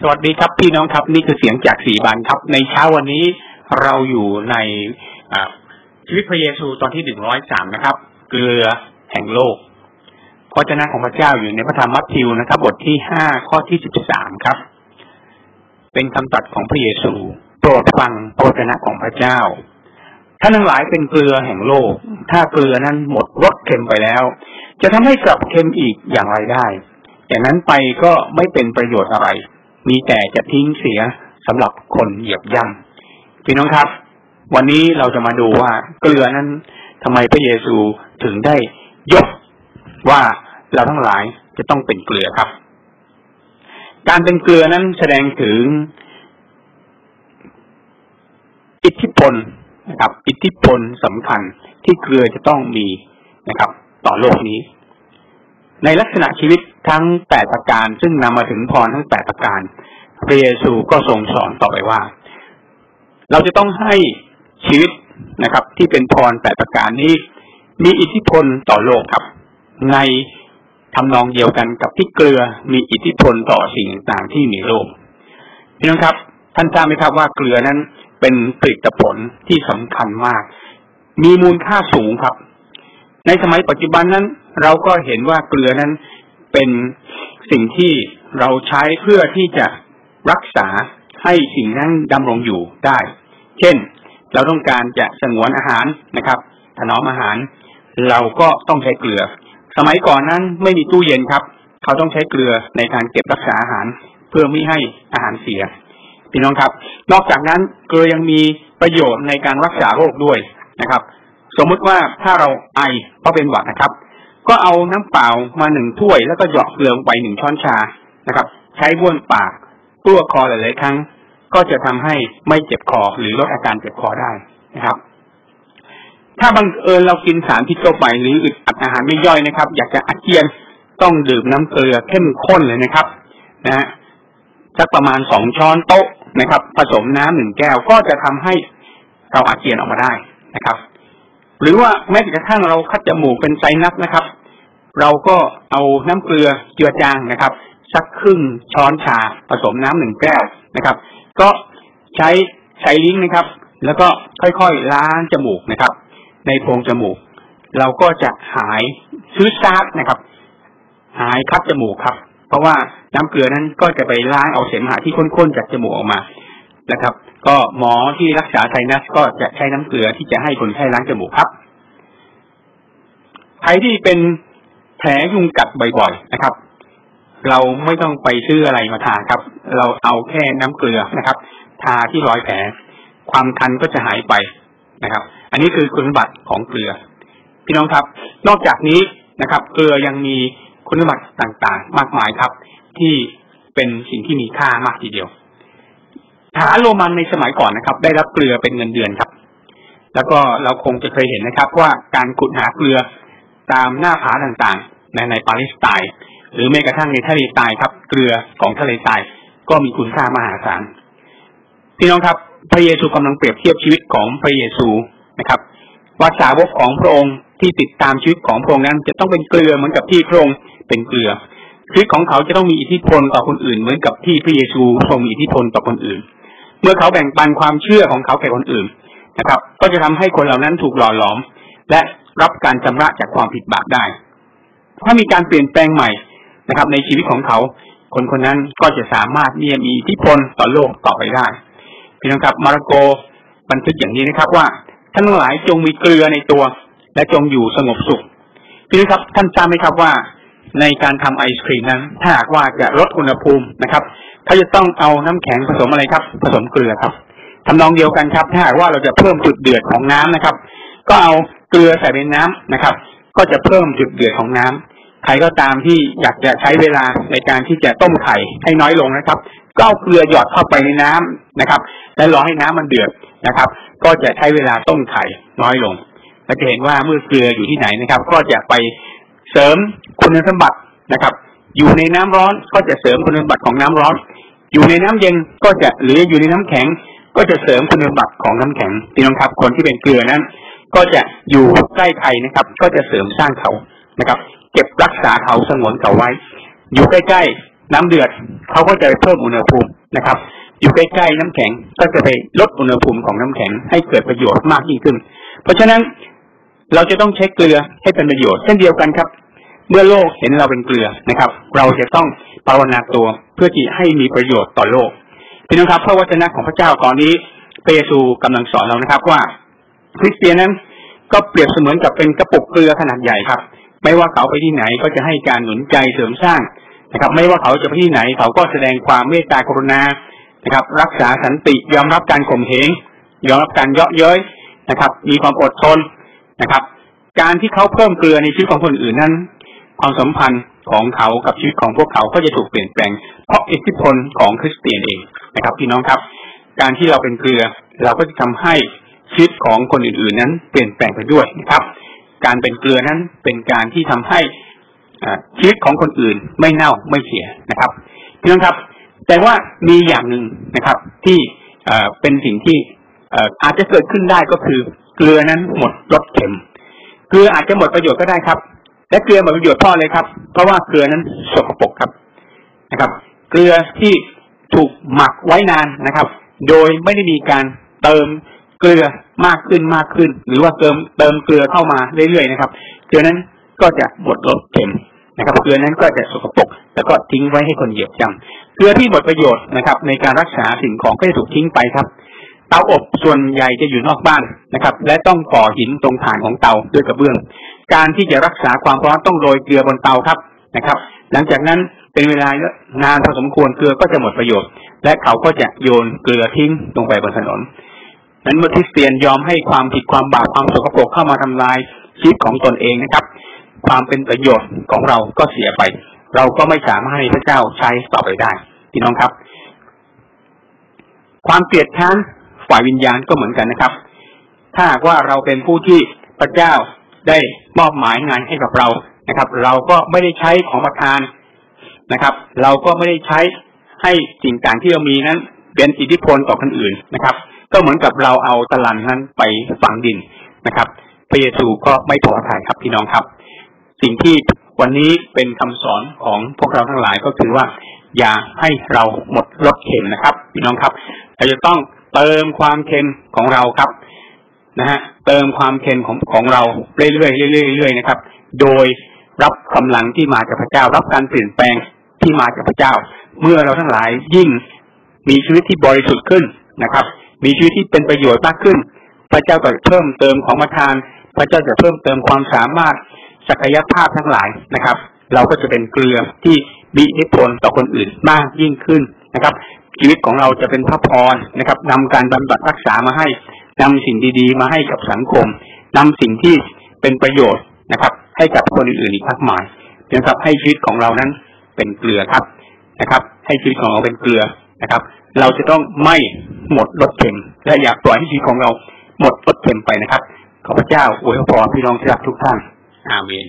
สวัสดีครับพี่น้องครับนี่คือเสียงจากสีบานครับ ในเช้าวันนี้เราอยู่ในชีวิตพระเยซูตอนที่หนึ่งร้อยสามนะครับ เกลือแห่งโลกพระเจ้าของพระเจ้าอยู่ในพระธรรมมัทธิวนะครับ บทที่ห้าข้อที่สิบสามครับ เป็นคำตัดของพระเยซู โปรดฟังพระเจ้าของพระเจ้าท่านทั้งหลายเป็นเกลือแห่งโลก ถ้าเกลือนั้นหมดรสเค็มไปแล้ว จะทำให้กลับเค็มอีกอย่างไรได้อย่างนั้นไปก็ไม่เป็นประโยชน์อะไร มีแต่จะทิ้งเสียสำหรับคนเหยียบย่ำพี่น้องครับ วันนี้เราจะมาดูว่าเกลือนั้นทำไมพระเยซูถึงได้ยกว่าเราทั้งหลายจะต้องเป็นเกลือครับ การเป็นเกลือนั้นแสดงถึงอิทธิพลนะครับ อิทธิพลสำคัญที่เกลือจะต้องมีนะครับ ต่อโลกนี้ ในลักษณะชีวิต ทั้งแปดประการ ซึ่งนำมาถึงพรทั้งแปดประการพระเยซูก็ทรงสอนต่อไปว่า เราจะต้องให้ชีวิตนะครับ ที่เป็นพรแปดประการนี้ มีอิทธิพลต่อโลกครับ ในทำนองเดียวกันกับที่เกลือมีอิทธิพลต่อสิ่งต่างที่มีโลกพี่น้องครับ ท่านทราบไหมครับว่าเกลือนั้นเป็นผลิตผลที่สำคัญมาก มีมูลค่าสูงครับ ในสมัยปัจจุบันนั้น เราก็เห็นว่าเกลือนั้น เป็นสิ่งที่เราใช้เพื่อที่จะรักษาให้สิ่งนั้นดำรงอยู่ได้ เช่น เราต้องการจะสงวนอาหารนะครับ ถนอมอาหาร เราก็ต้องใช้เกลือ สมัยก่อนนั้นไม่มีตู้เย็นครับ เขาต้องใช้เกลือในการเก็บรักษาอาหาร เพื่อไม่ให้อาหารเสียพี่น้องครับ นอกจากนั้นเกลือยังมีประโยชน์ในการรักษาโรคด้วยนะครับ สมมุติว่าถ้าเราไอเพราะเป็นหวัดนะครับ ก็เอาน้ำเปล่ามาหนึ่งถ้วยแล้วก็หยอกเกลือลงไปหนึ่งช้อนชานะครับ ใช้บ้วนปากตัวคอหลายๆครั้ง ก็จะทำให้ไม่เจ็บคอหรือลดอาการเจ็บคอได้นะครับ ถ้าบังเอิญเรากินสารพิษเข้าไปหรืออึดอัดอาหารไม่ย่อยนะครับ อยากจะอาเจียนต้องดื่มน้ำเกลือเข้มข้นเลยนะครับนะฮะสักประมาณสองช้อนโต๊ะนะครับ ผสมน้ำหนึ่งแก้วก็จะทำให้เราอาเจียนออกมาได้นะครับ หรือว่าแม้กระทั่งเราคัดจมูกเป็นไซนัสนะครับ เราก็เอาน้ำเกลือเจือจางนะครับ สักครึ่งช้อนชาผสมน้ำหนึ่งแก้วนะครับ ก็ใช้ใช้ลิ้นนะครับ แล้วก็ค่อยๆล้างจมูกนะครับ ในโพรงจมูก เราก็จะหายชื้อซาดนะครับ หายคัดจมูกครับ เพราะว่าน้ำเกลือนั้นก็จะไปล้างเอาเสมหะที่ข้นๆจากจมูกออกมานะครับ ก็หมอที่รักษาไซนัสก็จะใช้น้ำเกลือที่จะให้คนไข้ล้างจมูกครับใครที่เป็น แผลยุงกัดบ่อยๆนะครับ เราไม่ต้องไปซื้ออะไรมาทาครับ เราเอาแค่น้ำเกลือนะครับ ทาที่รอยแผล ความคันก็จะหายไปนะครับ อันนี้คือคุณสมบัติของเกลือ พี่น้องครับ นอกจากนี้นะครับ เกลือยังมีคุณสมบัติต่างๆ มากมายครับ ที่เป็นสิ่งที่มีค่ามากทีเดียวทหารโรมันในสมัยก่อนนะครับ ได้รับเกลือเป็นเงินเดือนครับ แล้วก็เราคงจะเคยเห็นนะครับ ว่าการขุดหาเกลือ ตามหน้าผาต่างๆ ในในปาเลสไตน์หรือแม้กระทั่งในทะเลทรายครับ เกลือของทะเลทรายก็มีคุณค่ามหาศาลพี่น้องครับพระเยซูกำลังเปรียบเทียบชีวิตของพระเยซูนะครับ ว่าสาวกของพระองค์ที่ติดตามชีวิตของพระองค์นั้น จะต้องเป็นเกลือเหมือนกับที่พระองค์เป็นเกลือชีวิตของเขาจะต้องมีอิทธิพลต่อคนอื่น เหมือนกับที่พระเยซูทรงมีอิทธิพลต่อคนอื่น เมื่อเขาแบ่งปันความเชื่อของเขาแก่คนอื่นนะครับ ก็จะทำให้คนเหล่านั้นถูกหล่อหลอม และ รับการชำระจากความผิดบาปได้ ถ้ามีการเปลี่ยนแปลงใหม่นะครับ ในชีวิตของเขา คนคนนั้นก็จะสามารถมีมีอิทธิพลต่อโลกต่อไปได้พี่น้องครับมาระโกบันทึกอย่างนี้นะครับว่าท่านทั้งหลายจงมีเกลือในตัว และจงอยู่สงบสุขพี่น้องครับท่านทราบไหมครับว่า ในการทำไอศครีมนั้น ถ้าหากว่าจะลดอุณหภูมินะครับเขาจะต้องเอาน้ำแข็งผสมอะไรครับ ผสมเกลือครับทำนองเดียวกันครับ ถ้าหากว่าเราจะเพิ่มจุดเดือดของน้ำนะครับ ก็เอา เกลือใส่ในน้ำนะครับ ก็จะเพิ่มจุดเดือดของน้ำใครก็ตามที่อยากจะใช้เวลาในการที่จะต้มไข่ให้น้อยลงนะครับ ก็เอาเกลือหยอดเข้าไปในน้ำนะครับ และรอให้น้ำมันเดือดนะครับ ก็จะใช้เวลาต้มไข่น้อยลงเราจะเห็นว่าเมื่อเกลืออยู่ที่ไหนนะครับ ก็จะไปเสริมคุณสมบัตินะครับ อยู่ในน้ำร้อนก็จะเสริมคุณสมบัติของน้ำร้อน อยู่ในน้ำเย็นก็จะหรืออยู่ในน้ำแข็ง ก็จะเสริมคุณสมบัติของน้ำแข็งพี่น้องครับ คนที่เป็นเกลือนั้น ก็จะอยู่ใกล้ใครนะครับ ก็จะเสริมสร้างเขานะครับ เก็บรักษาเขาสงวนเขาไว้ อยู่ใกล้ๆน้ำเดือดเขาก็จะไปเพิ่มอุณหภูมินะครับ อยู่ใกล้ๆน้ำแข็งก็จะไปลดอุณหภูมิของน้ำแข็งให้เกิดประโยชน์มากยิ่งขึ้น เพราะฉะนั้นเราจะต้องใช้เกลือให้เป็นประโยชน์เช่นเดียวกันครับ เมื่อโลกเห็นเราเป็นเกลือนะครับ เราจะต้องภาวนาตัวเพื่อที่ให้มีประโยชน์ต่อโลกพี่น้องครับพระวจนะของพระเจ้าตอนนี้เปเยซูกำลังสอนเรานะครับว่า คริสเตียนนั้น ก็เปรียบเสมือนกับเป็นกระปุกเกลือขนาดใหญ่ครับ ไม่ว่าเขาไปที่ไหนก็จะให้การหนุนใจเสริมสร้างนะครับ ไม่ว่าเขาจะไปที่ไหน เขาก็แสดงความเมตตากรุณานะครับ รักษาสันติยอมรับการข่มเหงยอมรับการเยาะเย้ยนะครับ มีความอดทนนะครับ การที่เขาเพิ่มเกลือในชีวิตของคนอื่นนั้น ความสัมพันธ์ของเขากับชีวิตของพวกเขาก็จะถูกเปลี่ยนแปลง เพราะอิทธิพลของคริสเตียนเองนะครับพี่น้องครับ การที่เราเป็นเกลือเราก็จะทำให้ ชีวิตของคนอื่นๆนั้น เปลี่ยนแปลงไปด้วยนะครับ การเป็นเกลือนั้นเป็นการที่ทำให้ชีวิตของคนอื่นไม่เน่าไม่เสียนะครับพี่น้องครับ แต่ว่ามีอย่างหนึ่งนะครับ ที่เป็นสิ่งที่อาจจะเกิดขึ้นได้ก็คือเกลือนั้นหมดรสเค็ม เกลืออาจจะหมดประโยชน์ก็ได้ครับ และเกลือหมดประโยชน์พราะอะไรครับ เพราะว่าเกลือนั้นสกปรกครับนะครับ เกลือที่ถูกหมักไว้นานนะครับ โดยไม่ได้มีการเติม เกลือมากขึ้นมากขึ้น หรือว่าเติมเติมเกลือเข้ามาเรื่อยๆนะครับเกลือนั้นก็จะหมดรสเค็มนะครับเกลือนั้นก็จะสกปรกแล้วก็ทิ้งไว้ให้คนเหยียบย่ำเกลือที่หมดประโยชน์นะครับ ในการรักษาสิ่งของก็จะถูกทิ้งไปครับเตาอบส่วนใหญ่จะอยู่นอกบ้านนะครับ และต้องก่อหินตรงฐานของเตาด้วยกระเบื้อง การที่จะรักษาความร้อนต้องโรยเกลือบนเตาครับนะครับ หลังจากนั้นเป็นเวลานานพอสมควรเกลือก็จะหมดประโยชน์ และเขาก็จะโยนเกลือทิ้งลงไปบนถนน นั้นเมื่อคริสเตียนยอมให้ความผิดความบาปความสกปรกเข้ามาทำลายชีวิตของตนเองนะครับ ความเป็นประโยชน์ของเราก็เสียไป เราก็ไม่สามารถให้พระเจ้าใช้ต่อไปได้พี่น้องครับ ความเกลียดชังฝ่ายวิญญาณก็เหมือนกันนะครับ ถ้าหากว่าเราเป็นผู้ที่พระเจ้าได้มอบหมายงานให้กับเรานะครับ เราก็ไม่ได้ใช้ของประทานนะครับ เราก็ไม่ได้ใช้ให้สิ่งต่างที่เรามีนั้นเป็นอิทธิพลต่อคนอื่นนะครับ ก็เหมือนกับเราเอาตะลันนั้นไปฝังดินนะครับพระเยซูก็ไม่พอทัยครับพี่น้องครับ สิ่งที่วันนี้เป็นคำสอนของพวกเราทั้งหลายก็คือว่า อย่าให้เราหมดรสเค็มนะครับ พี่น้องครับเราจะต้องเติมความเค็มของเราครับนะฮะเติมความเค็มของของเราเรื่อยๆเรื่อยๆเรื่อยๆนะครับ โดยรับกำลังที่มาจากพระเจ้า รับการเปลี่ยนแปลงที่มาจากพระเจ้า เมื่อเราทั้งหลายยิ่งมีชีวิตที่บริสุทธิ์ขึ้นนะครับ มีชีวิตที่เป็นประโยชน์มากขึ้น พระเจ้าก็เพิ่มเติมของประทาน พระเจ้าจะเพิ่มเติมความสามารถศักยภาพทั้งหลายนะครับ เราก็จะเป็นเกลือที่มีอิทธิพลต่อคนอื่นมากยิ่งขึ้นนะครับ ชีวิตของเราจะเป็นพระพรนะครับนำการบำบัดรักษามาให้นำสิ่งดีๆ มาให้กับสังคมนำสิ่งที่เป็นประโยชน์นะครับ ให้กับคนอื่นๆอีกมากมายนะครับให้ชีวิตของเรานั้นเป็นเกลือครับนะครับ ให้ชีวิตของเราเป็นเกลือนะครับ เราจะต้องไม่ หมดรสเค็มและอยากปล่อยให้ชีวิตของเราหมดรสเค็มไปนะครับ ขอพระเจ้าอวยพรพี่น้องที่รักทุกท่านอาเมน